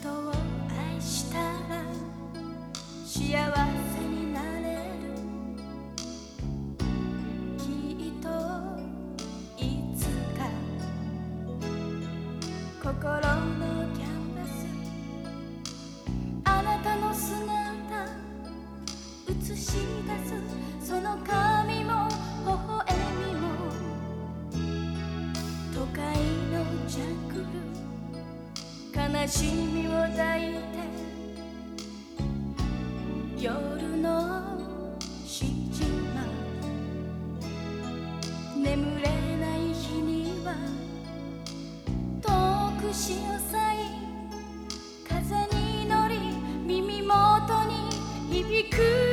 人を愛したら幸せになれるきっといつか心のキャンバスあなたの姿映し出すその髪悲しみを抱いて夜のしじま眠れない日には遠く潮騒風に乗り耳元に響く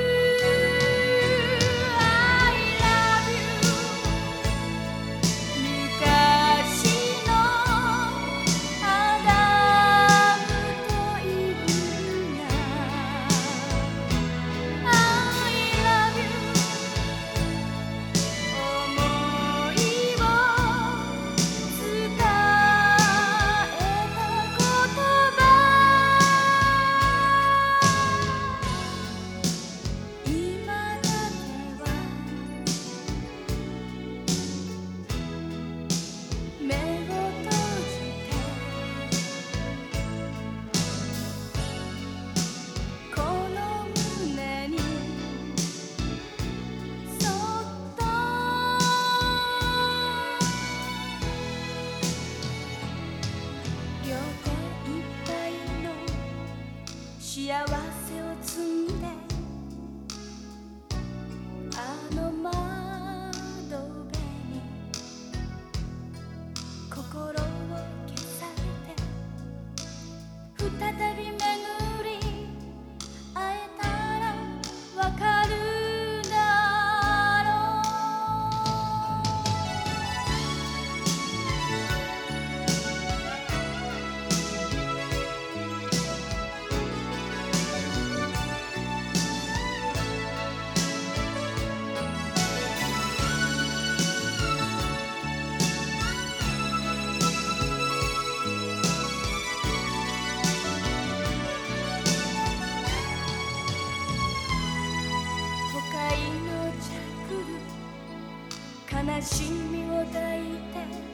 悲しみを抱いて